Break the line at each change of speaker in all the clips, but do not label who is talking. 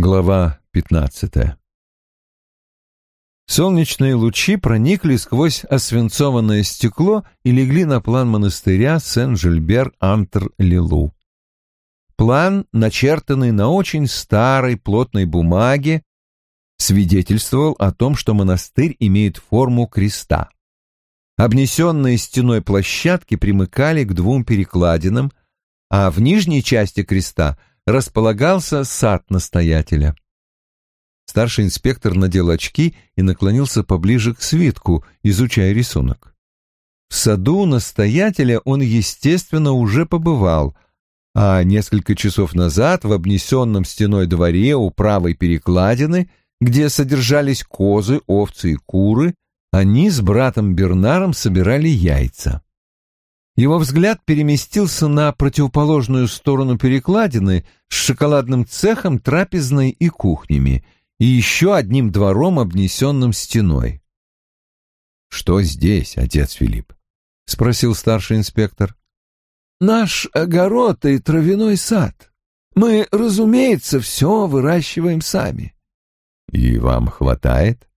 Глава пятнадцатая Солнечные лучи проникли сквозь освинцованное стекло и легли на план монастыря Сен-Жильбер-Антр-Лилу. План, начертанный на очень старой плотной бумаге, свидетельствовал о том, что монастырь имеет форму креста. Обнесенные стеной площадки примыкали к двум перекладинам, а в нижней части креста располагался сад настоятеля. Старший инспектор надел очки и наклонился поближе к свитку, изучая рисунок. В саду настоятеля он, естественно, уже побывал, а несколько часов назад в обнесенном стеной дворе у правой перекладины, где содержались козы, овцы и куры, они с братом Бернаром собирали яйца. Его взгляд переместился на противоположную сторону перекладины с шоколадным цехом, трапезной и кухнями — и еще одним двором, обнесенным стеной. «Что здесь, отец Филипп?» — спросил старший инспектор. «Наш огород и травяной сад. Мы, разумеется, все выращиваем сами». «И вам хватает?»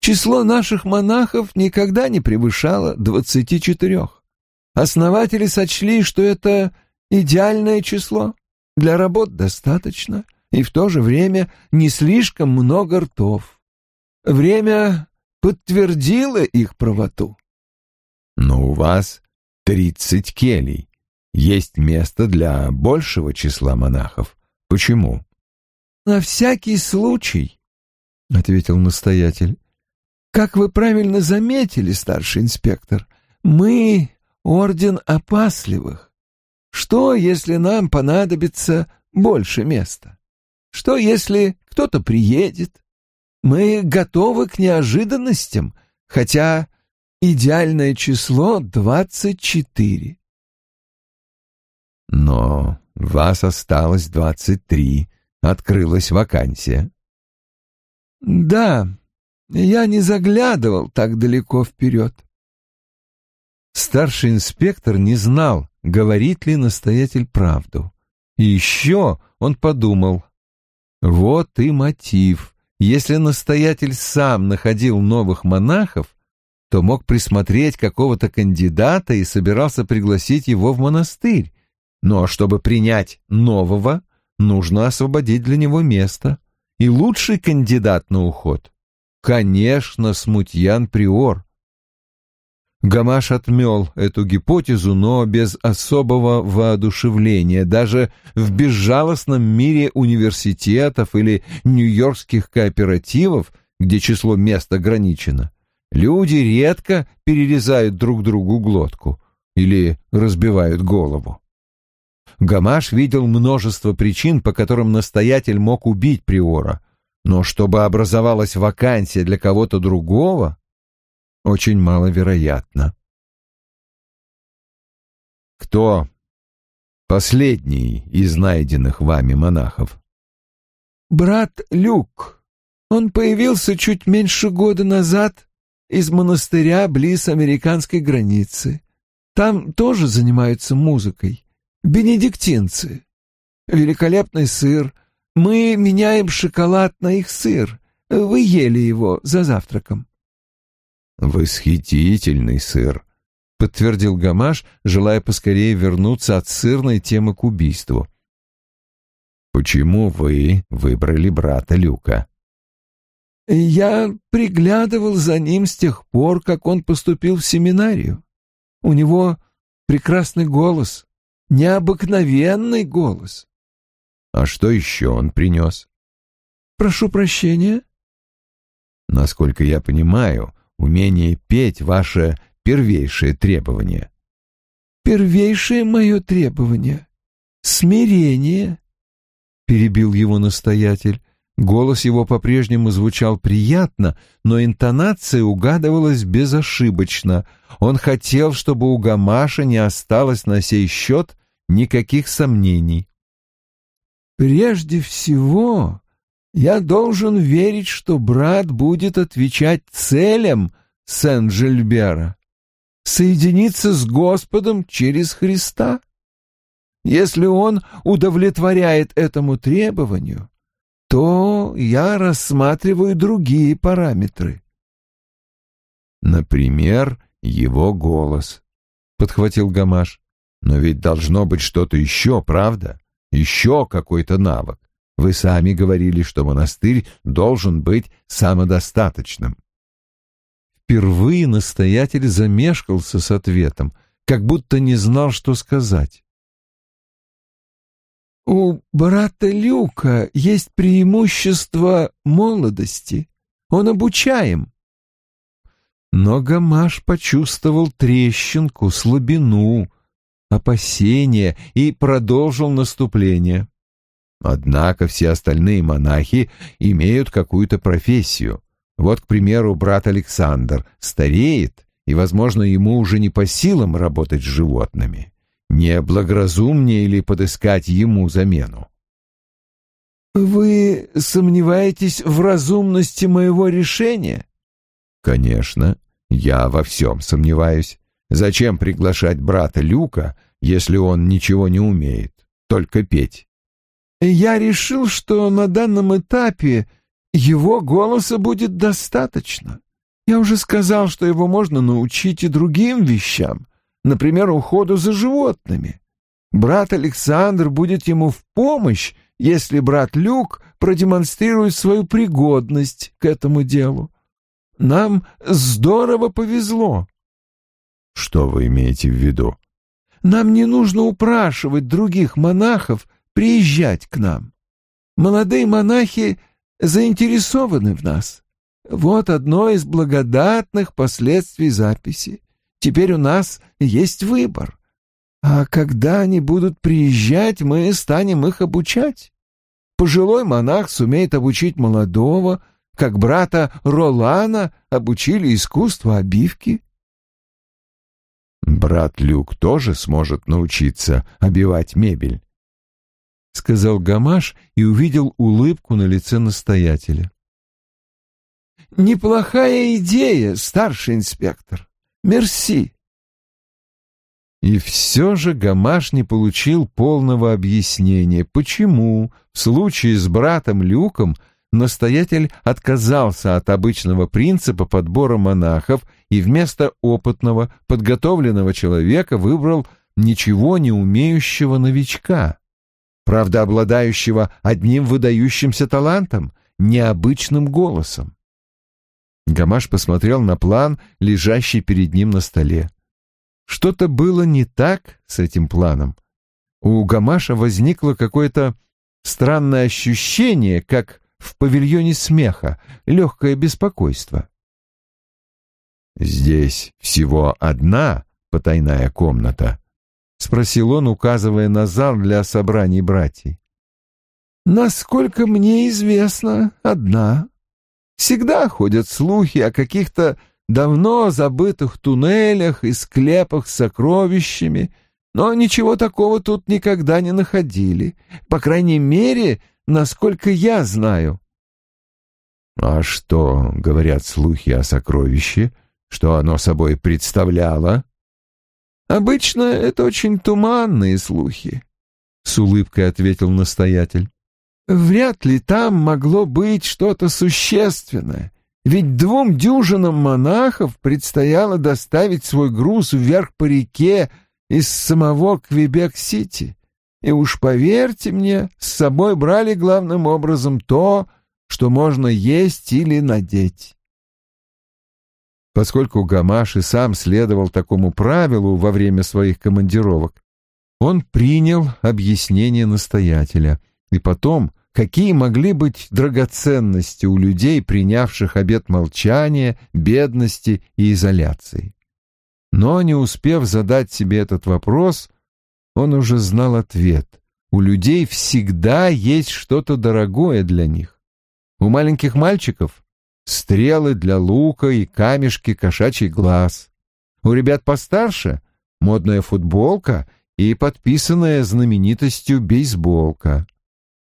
«Число наших монахов никогда не превышало двадцати четырех. Основатели сочли, что это идеальное число. Для работ достаточно» и в то же время не слишком много ртов. Время подтвердило их правоту. Но у вас тридцать келей. Есть место для большего числа монахов. Почему? На всякий случай, — ответил настоятель. Как вы правильно заметили, старший инспектор, мы — орден опасливых. Что, если нам понадобится больше места? Что, если кто-то приедет? Мы готовы к неожиданностям, хотя идеальное число двадцать четыре. Но вас осталось двадцать три, открылась вакансия. Да, я не заглядывал так далеко вперед. Старший инспектор не знал, говорит ли настоятель правду. И еще он подумал, вот и мотив. Если настоятель сам находил новых монахов, то мог присмотреть какого-то кандидата и собирался пригласить его в монастырь. Но чтобы принять нового, нужно освободить для него место. И лучший кандидат на уход — конечно, смутьян Приор. Гамаш отмел эту гипотезу, но без особого воодушевления. Даже в безжалостном мире университетов или нью-йоркских кооперативов, где число мест ограничено, люди редко перерезают друг другу глотку или разбивают голову. Гамаш видел множество причин, по которым настоятель мог убить Приора, но чтобы образовалась вакансия для кого-то другого, очень маловероятно. Кто последний из найденных вами монахов? Брат Люк. Он появился чуть меньше года назад из монастыря близ американской границы. Там тоже занимаются музыкой. Бенедиктинцы. Великолепный сыр. Мы меняем шоколад на их сыр. Вы ели его за завтраком. «Восхитительный сыр», — подтвердил Гамаш, желая поскорее вернуться от сырной темы к убийству. «Почему вы выбрали брата Люка?» «Я приглядывал за ним с тех пор, как он поступил в семинарию. У него прекрасный голос, необыкновенный голос». «А что еще он принес?» «Прошу прощения». «Насколько я понимаю, Умение петь — ваше первейшее требование. Первейшее мое требование — смирение, — перебил его настоятель. Голос его по-прежнему звучал приятно, но интонация угадывалась безошибочно. Он хотел, чтобы у Гамаша не осталось на сей счет никаких сомнений. «Прежде всего, я должен верить, что брат будет отвечать целям Сен-Жильбера, соединиться с Господом через Христа. Если он удовлетворяет этому требованию,
то я рассматриваю другие параметры.
Например, его голос, — подхватил Гамаш. Но ведь должно быть что-то еще, правда? Еще какой-то навык. Вы сами говорили, что монастырь должен быть самодостаточным. Впервые настоятель замешкался с ответом, как будто не знал, что сказать.
У брата Люка есть преимущество молодости. Он обучаем.
Но Гамаш почувствовал трещинку, слабину, опасение и продолжил наступление. Однако все остальные монахи имеют какую-то профессию. Вот, к примеру, брат Александр стареет, и, возможно, ему уже не по силам работать с животными. Не благоразумнее ли подыскать ему замену?
«Вы сомневаетесь в разумности моего решения?»
«Конечно, я во всем сомневаюсь. Зачем приглашать брата Люка, если он ничего не умеет, только петь?»
«Я решил, что на данном этапе его голоса будет достаточно. Я уже сказал, что его можно научить и другим вещам, например, уходу за животными. Брат Александр будет ему в помощь, если брат Люк продемонстрирует свою пригодность к этому делу. Нам здорово повезло.
Что вы имеете в виду?
Нам не нужно упрашивать других монахов приезжать к нам. Молодые монахи заинтересованы в нас. Вот одно из благодатных последствий записи. Теперь у нас есть выбор. А когда они будут приезжать, мы станем их обучать. Пожилой монах сумеет обучить молодого, как брата Ролана обучили искусству обивки.
«Брат Люк тоже сможет научиться обивать мебель», — сказал Гамаш и увидел улыбку на лице настоятеля.
«Неплохая идея, старший инспектор. Мерси.
И все же Гамаш не получил полного объяснения, почему в случае с братом Люком настоятель отказался от обычного принципа подбора монахов и вместо опытного, подготовленного человека выбрал ничего не умеющего новичка, правда, обладающего одним выдающимся талантом, необычным голосом. Гамаш посмотрел на план, лежащий перед ним на столе. Что-то было не так с этим планом. У Гамаша возникло какое-то странное ощущение, как в павильоне смеха, легкое беспокойство. «Здесь всего одна потайная комната?» — спросил он, указывая на зал для собраний братьев.
«Насколько мне известно, одна», Всегда ходят слухи о каких-то давно забытых туннелях и склепах с сокровищами, но ничего такого тут никогда не находили, по крайней мере, насколько я знаю.
А что говорят слухи о сокровище? Что оно собой представляло?
Обычно это очень туманные слухи, — с улыбкой ответил настоятель. Вряд ли там могло быть что-то существенное, ведь двум дюжинам монахов предстояло доставить свой груз вверх по реке из самого Квебек-Сити. И уж поверьте мне, с собой брали главным образом то, что можно есть или надеть.
Поскольку Гамаш и сам следовал такому правилу во время своих командировок, он принял объяснение настоятеля и потом какие могли быть драгоценности у людей, принявших обет молчания, бедности и изоляции. Но, не успев задать себе этот вопрос, он уже знал ответ. У людей всегда есть что-то дорогое для них. У маленьких мальчиков — стрелы для лука и камешки кошачий глаз. У ребят постарше — модная футболка и подписанная знаменитостью бейсболка —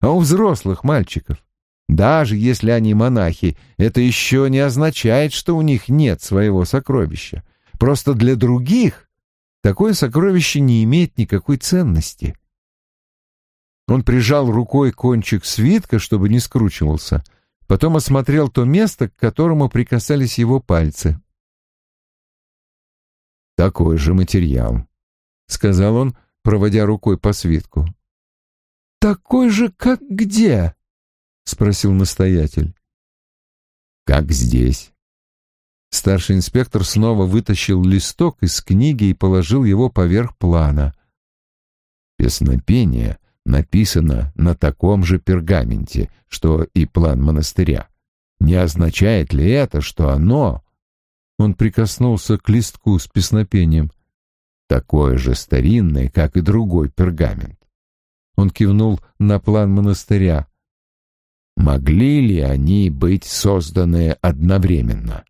а у взрослых мальчиков, даже если они монахи, это еще не означает, что у них нет своего сокровища. Просто для других такое сокровище не имеет никакой ценности. Он прижал рукой кончик свитка, чтобы не скручивался, потом осмотрел то место, к которому прикасались его пальцы. «Такой же материал», — сказал он, проводя рукой по свитку.
«Такой же, как где?» — спросил настоятель.
«Как здесь». Старший инспектор снова вытащил листок из книги и положил его поверх плана. Песнопение написано на таком же пергаменте, что и план монастыря. Не означает ли это, что оно... Он прикоснулся к листку с песнопением. Такое же старинное, как и другой пергамент. Он кивнул на план монастыря. Могли ли они быть созданы одновременно?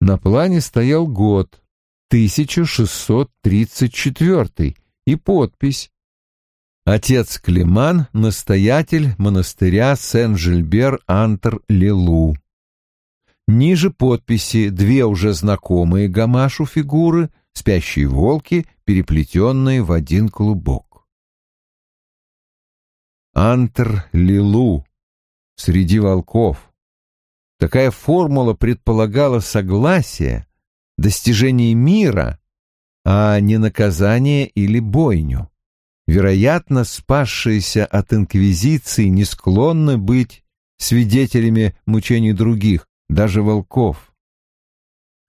На плане стоял год, 1634, и подпись Отец Климан, настоятель монастыря Сен-Жильбер-Антер-Лилу. Ниже подписи две уже знакомые Гамашу фигуры, спящие волки, переплетенные в один клубок. Антер-Лилу, среди волков. Такая формула предполагала согласие, достижение мира, а не наказание или бойню вероятно, спасшиеся от инквизиции не склонны быть свидетелями мучений других, даже волков.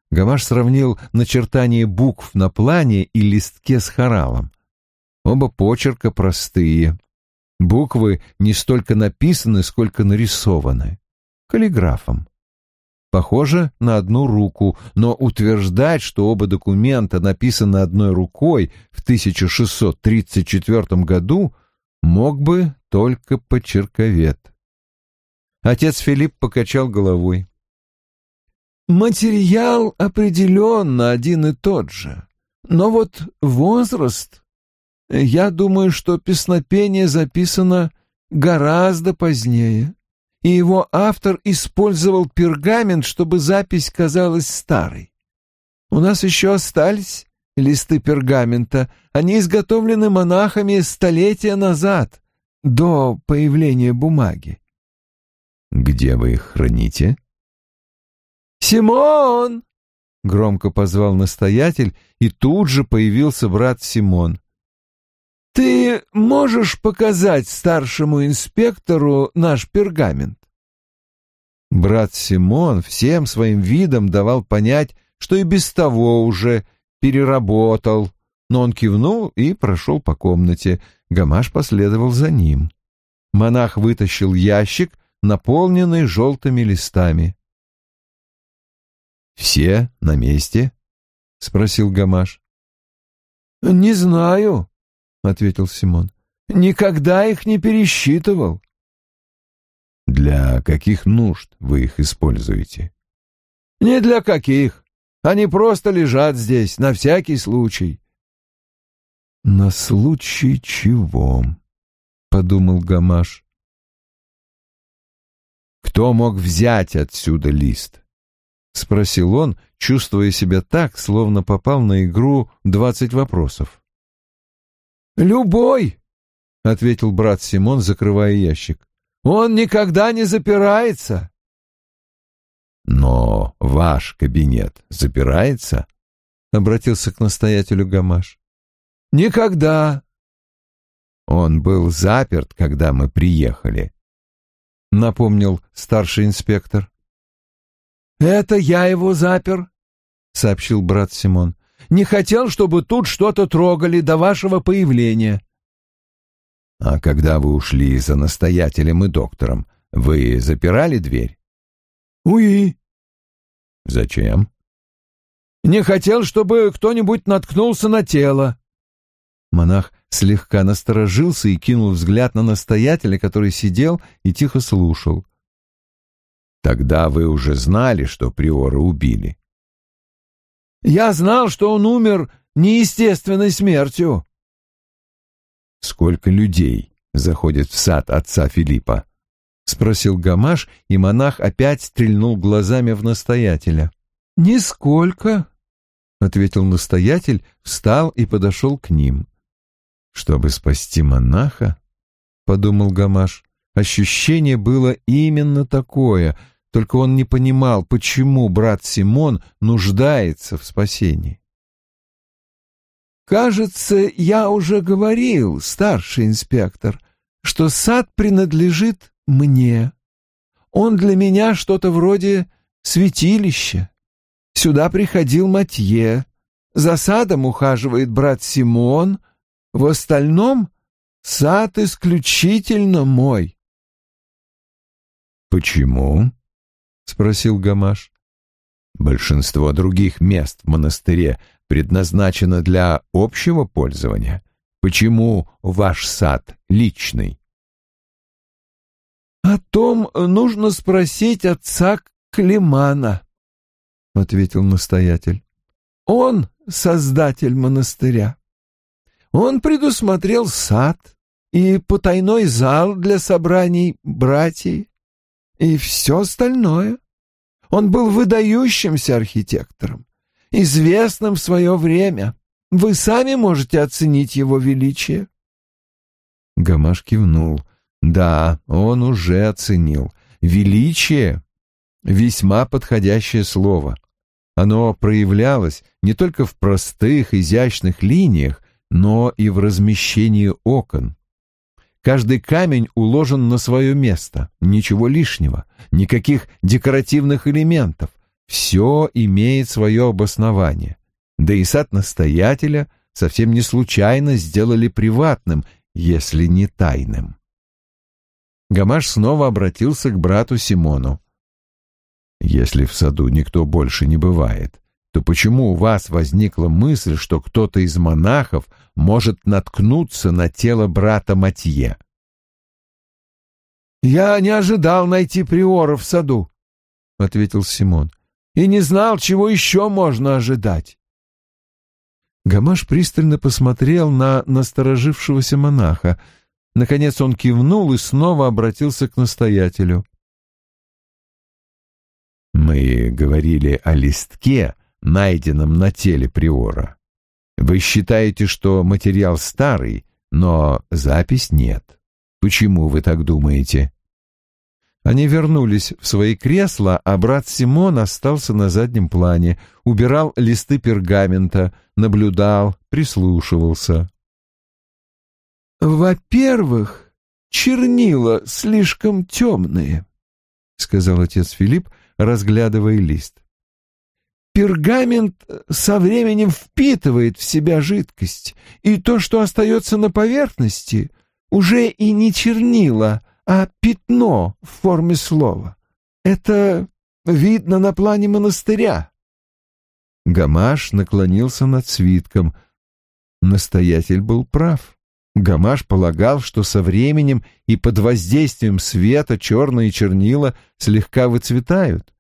Гамаш сравнил начертание букв на плане и листке с хоралом. Оба почерка простые. Буквы не столько написаны, сколько нарисованы. Каллиграфом похоже на одну руку, но утверждать, что оба документа написаны одной рукой в 1634 году, мог бы только почерковед. Отец Филипп покачал головой.
Материал определенно один и тот же, но вот возраст... Я думаю, что песнопение записано гораздо позднее и его автор использовал пергамент, чтобы запись казалась старой. У нас еще остались листы пергамента. Они изготовлены монахами столетия назад, до появления бумаги.
Где вы их храните?
Симон!
Громко позвал настоятель, и тут же появился брат Симон.
Ты можешь показать старшему инспектору наш пергамент?
Брат Симон всем своим видом давал понять, что и без того уже переработал, но он кивнул и прошел по комнате. Гамаш последовал за ним. Монах вытащил ящик, наполненный желтыми листами. «Все на месте?» — спросил Гамаш.
«Не знаю», — ответил Симон. «Никогда их не пересчитывал».
«Для каких нужд вы их используете?»
«Не для каких. Они просто лежат здесь, на всякий случай».
«На случай чего?» — подумал Гамаш. «Кто мог взять отсюда лист?» — спросил он, чувствуя себя так, словно попал на игру «Двадцать вопросов».
«Любой!» — ответил брат Симон, закрывая ящик. «Он никогда не запирается!»
«Но ваш кабинет запирается?» — обратился к настоятелю Гамаш.
«Никогда!»
«Он был заперт, когда мы приехали», — напомнил старший инспектор.
«Это я его запер», — сообщил брат Симон не хотел, чтобы тут что-то трогали до вашего появления».
«А когда вы ушли за настоятелем и доктором, вы запирали дверь?»
«Уи».
«Зачем?»
«Не хотел, чтобы кто-нибудь наткнулся на тело».
Монах слегка насторожился и кинул взгляд на настоятеля, который сидел и тихо слушал. «Тогда вы уже знали, что приора убили?»
Я знал, что он умер неестественной смертью.
Сколько людей заходит в сад отца Филиппа? спросил Гамаш, и монах опять стрельнул глазами в настоятеля.
Нисколько,
ответил настоятель, встал и подошел к ним. Чтобы спасти монаха, — подумал Гамаш. Ощущение было именно такое, только он не понимал, почему брат Симон нуждается в спасении.
«Кажется, я уже говорил, старший инспектор, что сад принадлежит мне. Он для меня что-то вроде святилища. Сюда приходил Матье, за садом ухаживает брат Симон, в остальном сад исключительно мой».
«Почему?» — спросил Гамаш. «Большинство других мест в монастыре предназначено для общего пользования. Почему ваш сад личный?»
«О том нужно спросить отца Климана», — ответил настоятель. «Он создатель монастыря. Он предусмотрел сад и потайной зал для собраний братьев и все остальное. Он был выдающимся архитектором, известным в свое время. Вы сами можете оценить его величие.
Гамаш кивнул. Да, он уже оценил. Величие — весьма подходящее слово. Оно проявлялось не только в простых, изящных линиях, но и в размещении окон. Каждый камень уложен на свое место, ничего лишнего, никаких декоративных элементов. Все имеет свое обоснование. Да и сад настоятеля совсем не случайно сделали приватным, если не тайным. Гамаш снова обратился к брату Симону. «Если в саду никто больше не бывает, то почему у вас возникла мысль, что кто-то из монахов может наткнуться на тело брата Матье?
«Я не ожидал найти приора в саду», — ответил Симон, — «и не знал, чего еще можно ожидать».
Гамаш пристально посмотрел на насторожившегося монаха. Наконец он кивнул и снова обратился к настоятелю. «Мы говорили о листке, найденном на теле приора. Вы считаете, что материал старый, но запись нет. Почему вы так думаете? Они вернулись в свои кресла, а брат Симон остался на заднем плане, убирал листы пергамента, наблюдал, прислушивался.
«Во-первых, чернила слишком темные», — сказал отец Филипп, разглядывая лист. Пергамент со временем впитывает в себя жидкость, и то, что остается на поверхности, уже и не чернила, а пятно в форме слова. Это видно на плане монастыря.
Гамаш наклонился над свитком. Настоятель был прав. Гамаш полагал, что со временем и под воздействием света черные чернила слегка выцветают.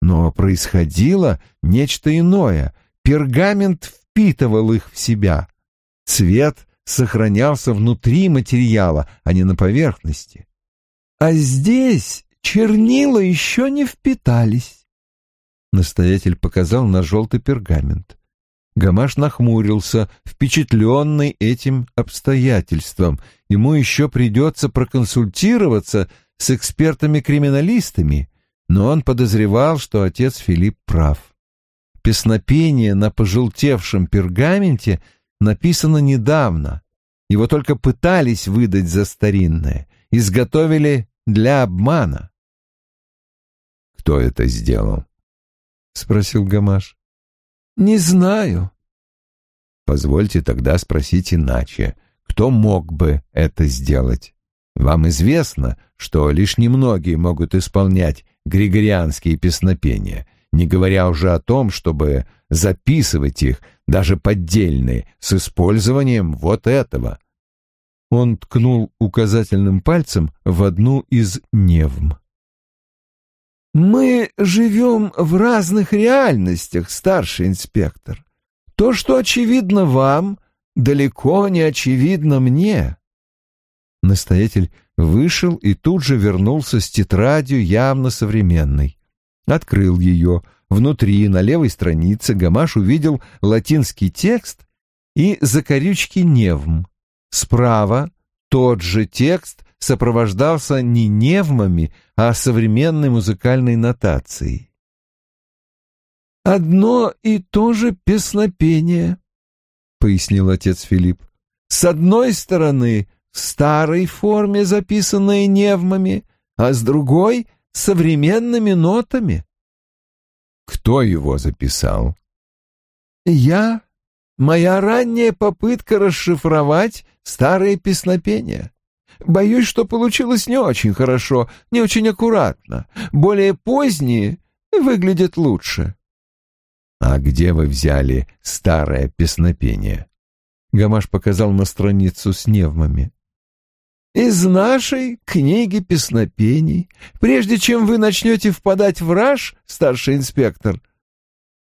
Но происходило нечто иное. Пергамент впитывал их в себя. Цвет сохранялся внутри материала, а не на поверхности.
А здесь чернила еще не впитались.
Настоятель показал на желтый пергамент. Гамаш нахмурился, впечатленный этим обстоятельством. Ему еще придется проконсультироваться с экспертами-криминалистами но он подозревал, что отец Филипп прав. Песнопение на пожелтевшем пергаменте написано недавно. Его только пытались выдать за старинное, изготовили для обмана. «Кто это сделал?» — спросил Гамаш.
«Не знаю».
«Позвольте тогда спросить иначе. Кто мог бы это сделать? Вам известно, что лишь немногие могут исполнять григорианские песнопения, не говоря уже о том, чтобы записывать их, даже поддельные, с использованием вот этого. Он ткнул указательным пальцем в одну из невм.
«Мы живем в разных реальностях, старший инспектор. То, что очевидно вам, далеко не очевидно мне».
Настоятель вышел и тут же вернулся с тетрадью явно современной. Открыл ее. Внутри, на левой странице, Гамаш увидел латинский текст и закорючки невм. Справа тот же текст сопровождался не невмами, а современной музыкальной нотацией.
«Одно и то же песнопение», — пояснил отец Филипп. «С одной стороны, в старой форме, записанное невмами, а с другой — современными нотами».
«Кто его записал?»
«Я. Моя ранняя попытка расшифровать старые песнопения. Боюсь, что получилось не очень хорошо, не очень аккуратно. Более поздние выглядят лучше».
«А где вы взяли старое песнопение?» Гамаш показал на страницу с невмами.
«Из нашей книги песнопений. Прежде чем вы начнете впадать в раж, старший инспектор...»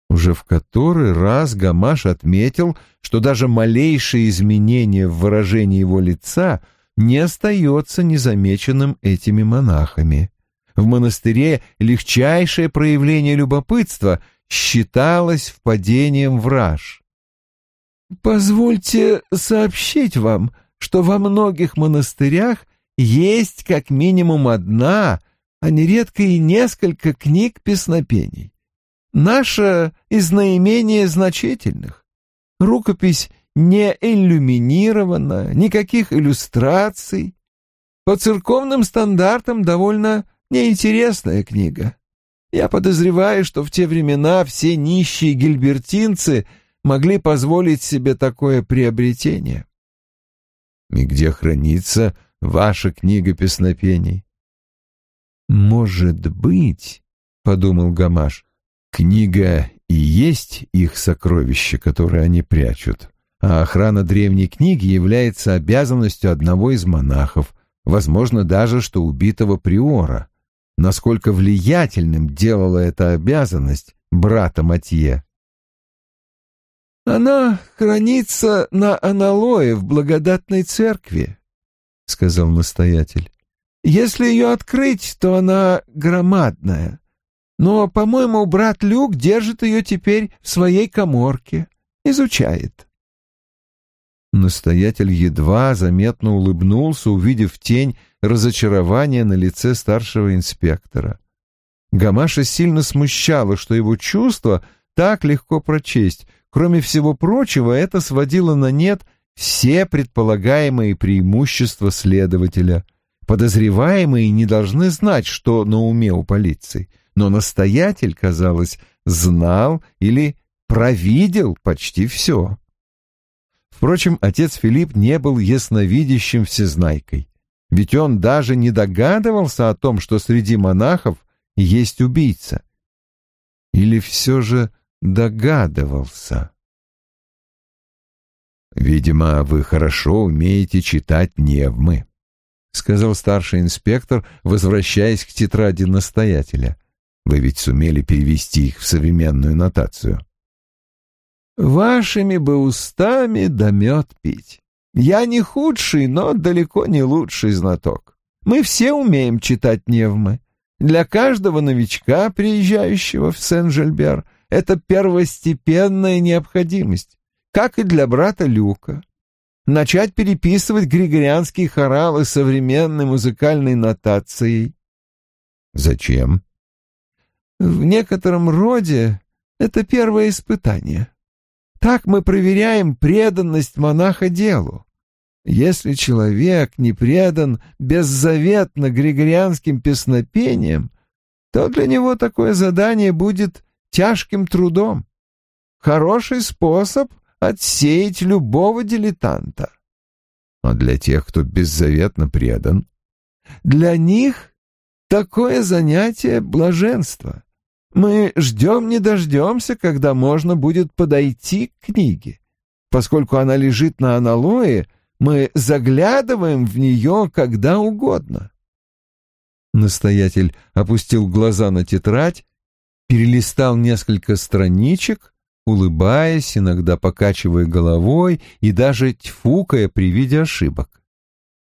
Уже в который раз Гамаш отметил, что даже малейшее изменение в выражении его лица не остается незамеченным этими монахами. В монастыре легчайшее проявление любопытства — считалось впадением в раж.
«Позвольте сообщить вам, что во многих монастырях есть как минимум одна, а нередко и несколько книг песнопений. Наша из наименее значительных. Рукопись не иллюминирована, никаких иллюстраций. По церковным стандартам довольно неинтересная книга. Я подозреваю, что в те времена все нищие гильбертинцы могли позволить себе такое приобретение.
И где хранится ваша книга песнопений?
Может быть, — подумал Гамаш, —
книга и есть их сокровище, которое они прячут, а охрана древней книги является обязанностью одного из монахов, возможно, даже что убитого приора насколько влиятельным делала эта обязанность брата Матье.
«Она хранится на аналое в благодатной церкви», — сказал настоятель. «Если ее открыть, то она громадная. Но, по-моему, брат Люк держит ее теперь в своей коморке, изучает».
Настоятель едва заметно улыбнулся, увидев тень разочарования на лице старшего инспектора. Гамаша сильно смущало, что его чувства так легко прочесть. Кроме всего прочего, это сводило на нет все предполагаемые преимущества следователя. Подозреваемые не должны знать, что на уме у полиции, но настоятель, казалось, знал или провидел почти все. Впрочем, отец Филипп не был ясновидящим всезнайкой, ведь он даже не догадывался о том, что среди монахов есть убийца. Или все же догадывался? «Видимо, вы хорошо умеете читать невмы», — сказал старший инспектор, возвращаясь к тетради настоятеля. «Вы ведь сумели перевести их в современную нотацию».
Вашими бы устами да мед пить. Я не худший, но далеко не лучший знаток. Мы все умеем читать невмы. Для каждого новичка, приезжающего в Сен-Жильбер, это первостепенная необходимость, как и для брата Люка. Начать переписывать григорианские хоралы современной музыкальной нотацией.
Зачем?
В некотором роде это первое испытание. Так мы проверяем преданность монаха делу. Если человек не предан беззаветно григорианским песнопениям, то для него такое задание будет тяжким трудом. Хороший способ отсеять любого дилетанта.
А для тех, кто беззаветно предан?
Для них такое занятие — блаженство. Мы ждем не дождемся, когда можно будет подойти к книге. Поскольку она лежит на аналое, мы заглядываем в нее когда угодно.
Настоятель опустил глаза на тетрадь, перелистал несколько страничек, улыбаясь, иногда покачивая головой и даже тьфукая при виде ошибок.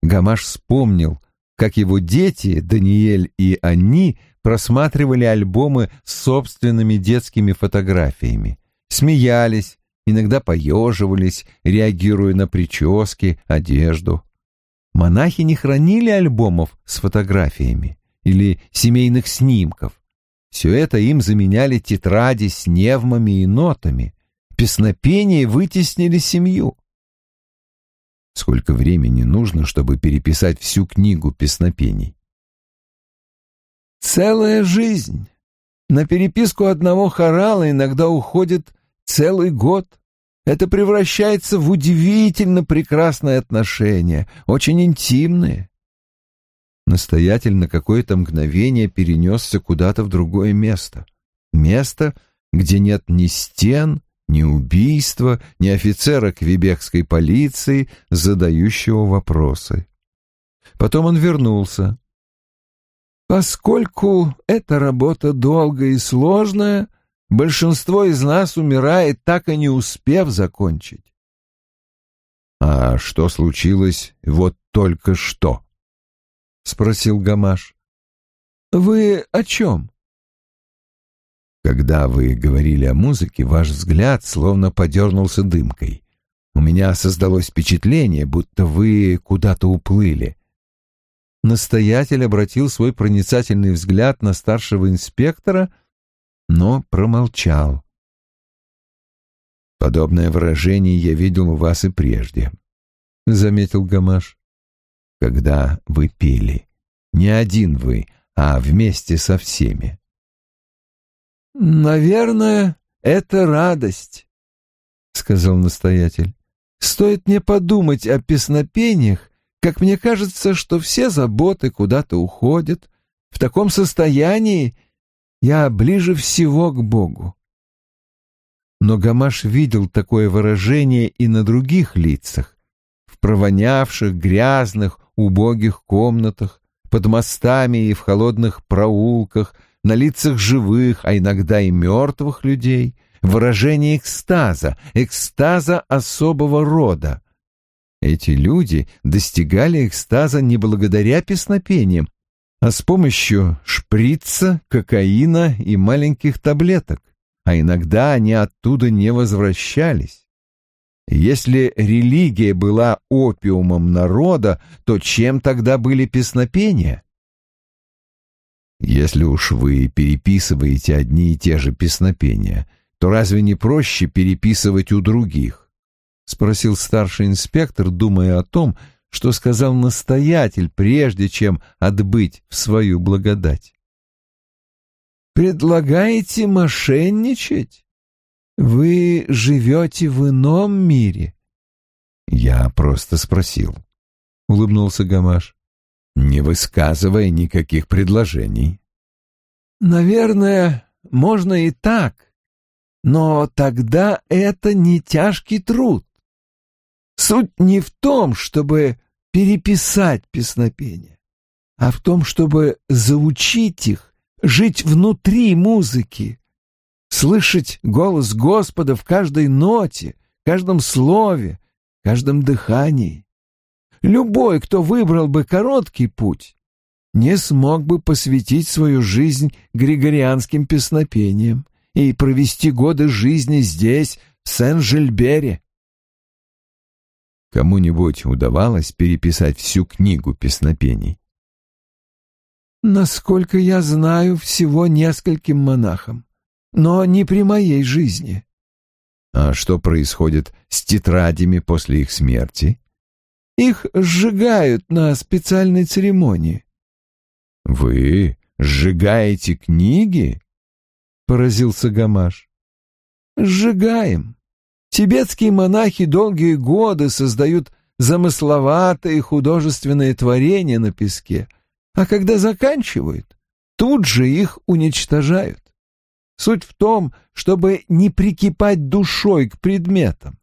Гамаш вспомнил, как его дети, Даниэль и Анни, просматривали альбомы с собственными детскими фотографиями, смеялись, иногда поеживались, реагируя на прически, одежду. Монахи не хранили альбомов с фотографиями или семейных снимков. Все это им заменяли тетради с невмами и нотами. Песнопения вытеснили семью. Сколько времени нужно, чтобы переписать всю книгу песнопений?
Целая жизнь. На переписку одного хорала иногда уходит целый год. Это превращается в удивительно прекрасные отношения, очень интимные.
Настоятель на какое-то мгновение перенесся куда-то в другое место. Место, где нет ни стен, ни убийства, ни офицера квебекской полиции, задающего вопросы. Потом он вернулся.
Поскольку эта работа долгая и сложная, большинство из нас умирает, так и не успев закончить.
А что случилось вот только что? Спросил Гамаш.
Вы о чем?
Когда вы говорили о музыке, ваш взгляд словно подернулся дымкой. У меня создалось впечатление, будто вы куда-то уплыли. Настоятель обратил свой проницательный взгляд на старшего инспектора, но промолчал. «Подобное выражение я видел у вас и прежде», — заметил Гамаш. «Когда вы пели. Не один вы, а вместе со всеми».
«Наверное, это радость», — сказал настоятель. «Стоит мне подумать о песнопениях, как мне кажется, что все заботы куда-то уходят. В таком состоянии я ближе всего к Богу.
Но Гамаш видел такое выражение и на других лицах, в провонявших, грязных, убогих комнатах, под мостами и в холодных проулках, на лицах живых, а иногда и мертвых людей, выражение экстаза, экстаза особого рода. Эти люди достигали экстаза не благодаря песнопениям, а с помощью шприца, кокаина и маленьких таблеток, а иногда они оттуда не возвращались. Если религия была опиумом народа, то чем тогда были песнопения? Если уж вы переписываете одни и те же песнопения, то разве не проще переписывать у других? — спросил старший инспектор, думая о том, что сказал настоятель, прежде чем отбыть в свою благодать.
«Предлагаете мошенничать? Вы живете в ином мире?»
«Я просто спросил», — улыбнулся Гамаш, не высказывая никаких предложений.
«Наверное, можно и так, но тогда это не тяжкий труд. Суть не в том, чтобы переписать песнопения, а в том, чтобы заучить их, жить внутри музыки, слышать голос Господа в каждой ноте, каждом слове, каждом дыхании. Любой, кто выбрал бы короткий путь, не смог бы посвятить свою жизнь григорианским песнопениям и провести годы жизни здесь, в Сен-Жильбере.
Кому-нибудь удавалось переписать всю книгу песнопений?
Насколько я знаю, всего нескольким монахам, но не при моей жизни.
А что происходит с тетрадями после их смерти?
Их сжигают на специальной церемонии.
Вы сжигаете книги? Поразился Гамаш.
Сжигаем. Тибетские монахи долгие годы создают замысловатые художественные творения на песке, а когда заканчивают, тут же их уничтожают. Суть в том, чтобы не прикипать душой к предметам.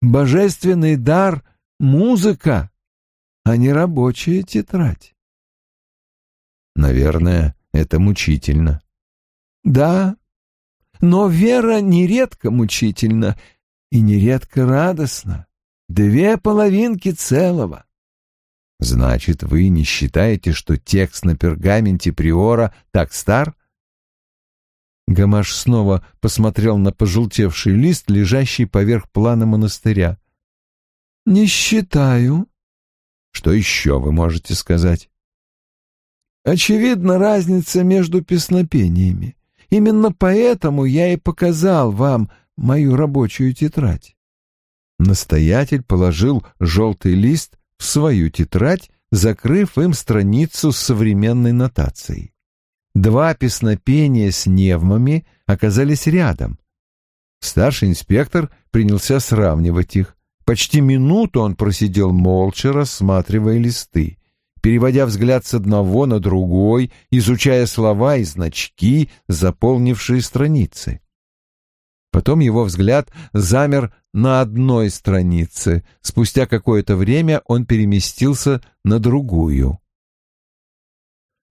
Божественный дар — музыка, а не рабочая тетрадь.
Наверное, это мучительно.
Да, но вера нередко мучительна, и нередко радостно. Две половинки целого.
Значит, вы не считаете, что текст на пергаменте приора так стар? Гамаш снова посмотрел на пожелтевший лист, лежащий поверх плана монастыря.
«Не считаю.
Что еще вы можете сказать?
Очевидна разница между песнопениями. Именно поэтому я и показал вам мою рабочую тетрадь.
Настоятель положил желтый лист в свою тетрадь, закрыв им страницу с современной нотацией. Два песнопения с невмами оказались рядом. Старший инспектор принялся сравнивать их. Почти минуту он просидел молча, рассматривая листы, переводя взгляд с одного на другой, изучая слова и значки, заполнившие страницы. Потом его взгляд замер на одной странице. Спустя какое-то время он переместился на другую.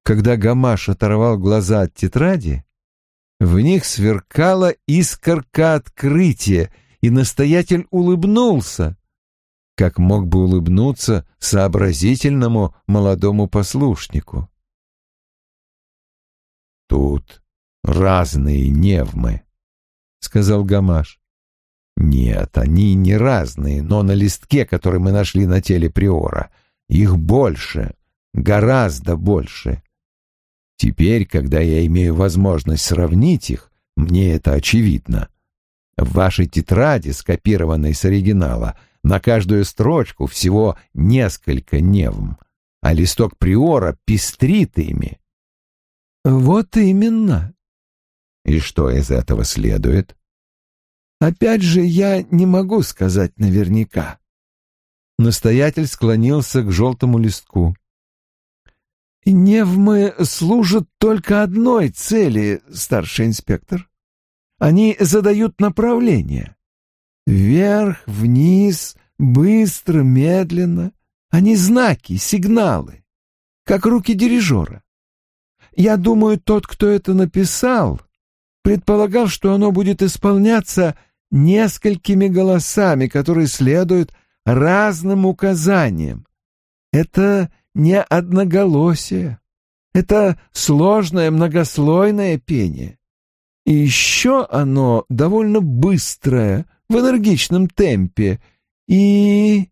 Когда Гамаш оторвал глаза от тетради, в них сверкала искорка открытия, и настоятель улыбнулся, как мог бы улыбнуться сообразительному молодому послушнику. «Тут разные невмы», — сказал Гамаш. «Нет, они не разные, но на листке, который мы нашли на теле Приора, их больше, гораздо больше. Теперь, когда я имею возможность сравнить их, мне это очевидно. В вашей тетради, скопированной с оригинала, на каждую строчку всего несколько невм, а листок приора пестрит ими.
Вот именно.
И что из этого следует?
Опять же, я не могу сказать наверняка.
Настоятель склонился к желтому листку.
Невмы служат только одной цели, старший инспектор. Они задают направление. Вверх, вниз, быстро, медленно. Они знаки, сигналы, как руки дирижера. Я думаю, тот, кто это написал, предполагал, что оно будет исполняться несколькими голосами, которые следуют разным указаниям. Это не одноголосие. Это сложное многослойное пение. И еще оно довольно быстрое, в энергичном темпе. И...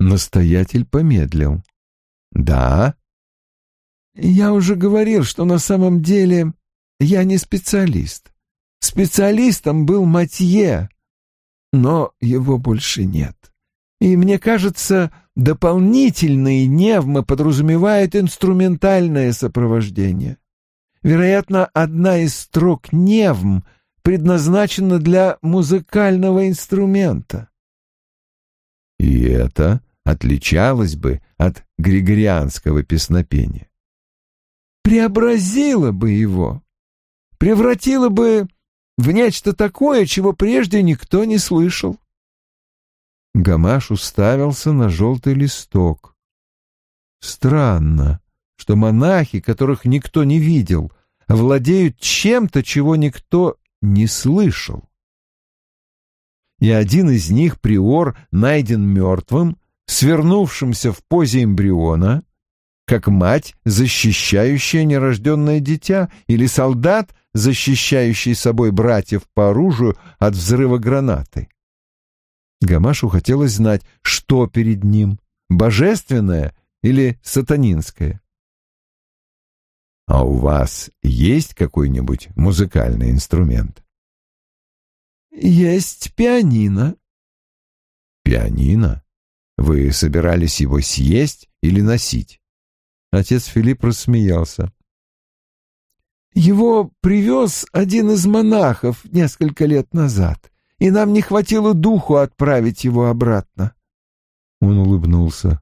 Настоятель помедлил. «Да?»
«Я уже говорил, что на самом деле я не специалист. Специалистом был Матье, но его больше нет. И мне кажется, дополнительные невмы подразумевают инструментальное сопровождение. Вероятно, одна из строк невм предназначена для музыкального инструмента.
И это отличалось бы от григорианского песнопения.
Преобразило бы его, превратило бы в нечто такое, чего прежде никто не слышал.
Гамаш уставился на желтый листок. Странно, что монахи, которых никто не видел, владеют чем-то, чего никто не слышал. И один из них, приор, найден мертвым, свернувшимся в позе эмбриона, как мать, защищающая нерожденное дитя, или солдат, защищающий собой братьев по оружию от взрыва гранаты. Гамашу хотелось знать, что перед ним — божественное или сатанинское. «А у вас есть какой-нибудь музыкальный инструмент?»
«Есть пианино».
«Пианино? Вы собирались его съесть или носить?» Отец Филипп рассмеялся.
«Его привез один из монахов несколько лет назад и нам не хватило духу отправить его обратно.
Он улыбнулся.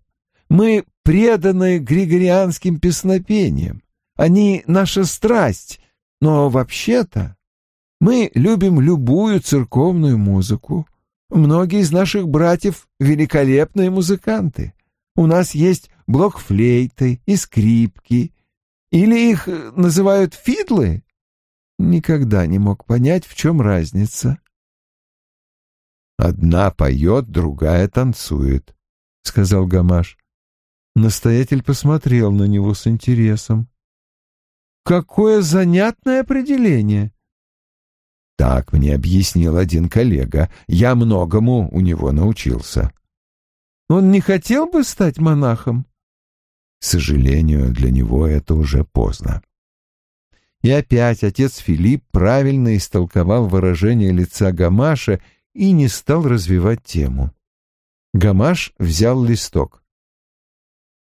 Мы преданы григорианским песнопениям. Они наша страсть, но вообще-то мы любим любую церковную музыку. Многие из наших братьев — великолепные музыканты. У нас есть блокфлейты и скрипки. Или их называют фидлы? Никогда не мог понять, в чем разница.
Одна поет, другая танцует, — сказал Гамаш. Настоятель посмотрел на него с интересом.
«Какое занятное определение!»
Так мне объяснил один коллега. Я многому у него научился.
Он не хотел бы стать монахом?
К сожалению, для него это уже поздно. И опять отец Филипп правильно истолковал выражение лица Гамаша и не стал развивать тему. Гамаш взял листок.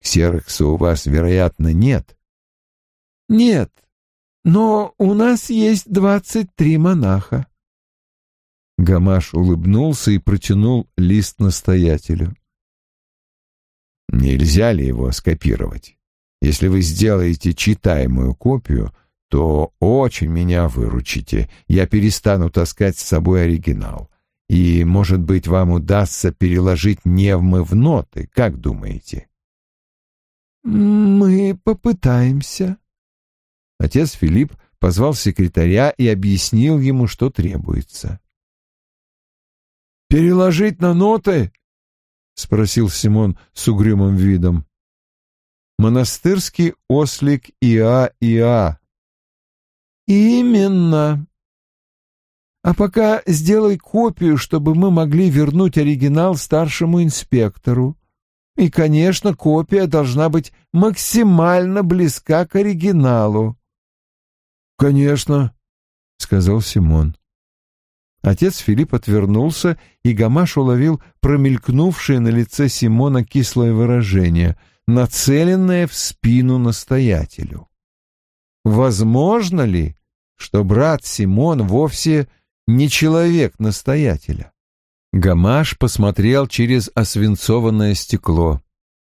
«Ксерокса у вас, вероятно, нет?»
«Нет, но у нас есть двадцать три монаха».
Гамаш улыбнулся и протянул лист настоятелю. «Нельзя ли его скопировать? Если вы сделаете читаемую копию, то очень меня выручите. Я перестану таскать с собой оригинал. И, может быть, вам удастся переложить невмы в ноты, как думаете?
Мы попытаемся.
Отец Филипп позвал секретаря и объяснил ему, что требуется.
«Переложить на ноты?» — спросил Симон с угрюмым видом.
«Монастырский ослик Иа Иа
«Именно. А пока сделай копию, чтобы мы могли вернуть оригинал старшему инспектору. И, конечно, копия должна быть максимально близка к оригиналу».
«Конечно», — сказал Симон. Отец Филипп отвернулся, и Гамаш уловил промелькнувшее на лице Симона кислое выражение, нацеленное в спину настоятелю. Возможно ли, что брат Симон вовсе не человек настоятеля. Гамаш посмотрел через освинцованное стекло.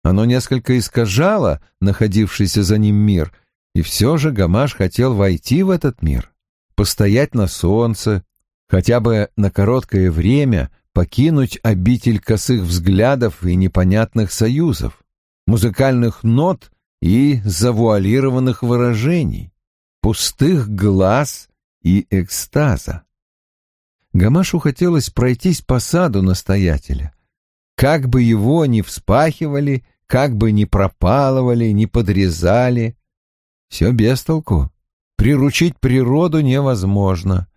Оно несколько искажало находившийся за ним мир, и все же Гамаш хотел войти в этот мир, постоять на солнце, хотя бы на короткое время покинуть обитель косых взглядов и непонятных союзов, музыкальных нот и завуалированных выражений пустых глаз и экстаза. Гамашу хотелось пройтись по саду настоятеля. Как бы его ни вспахивали, как бы ни пропалывали, ни подрезали, все без толку. Приручить природу невозможно.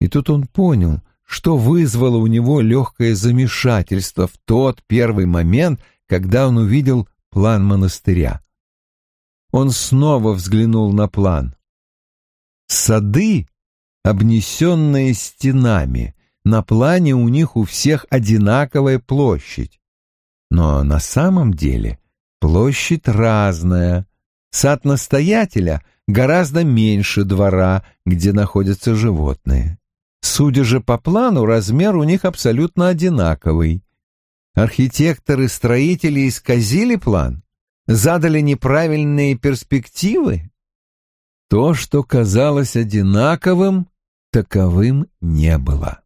И тут он понял, что вызвало у него легкое замешательство в тот первый момент, когда он увидел план монастыря. Он снова взглянул на план. Сады, обнесенные стенами, на плане у них у всех одинаковая площадь. Но на самом деле площадь разная. Сад настоятеля гораздо меньше двора, где находятся животные. Судя же по плану, размер у них абсолютно одинаковый. Архитекторы-строители исказили план? Задали неправильные перспективы? То, что казалось одинаковым, таковым не было.